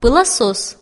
Pulaços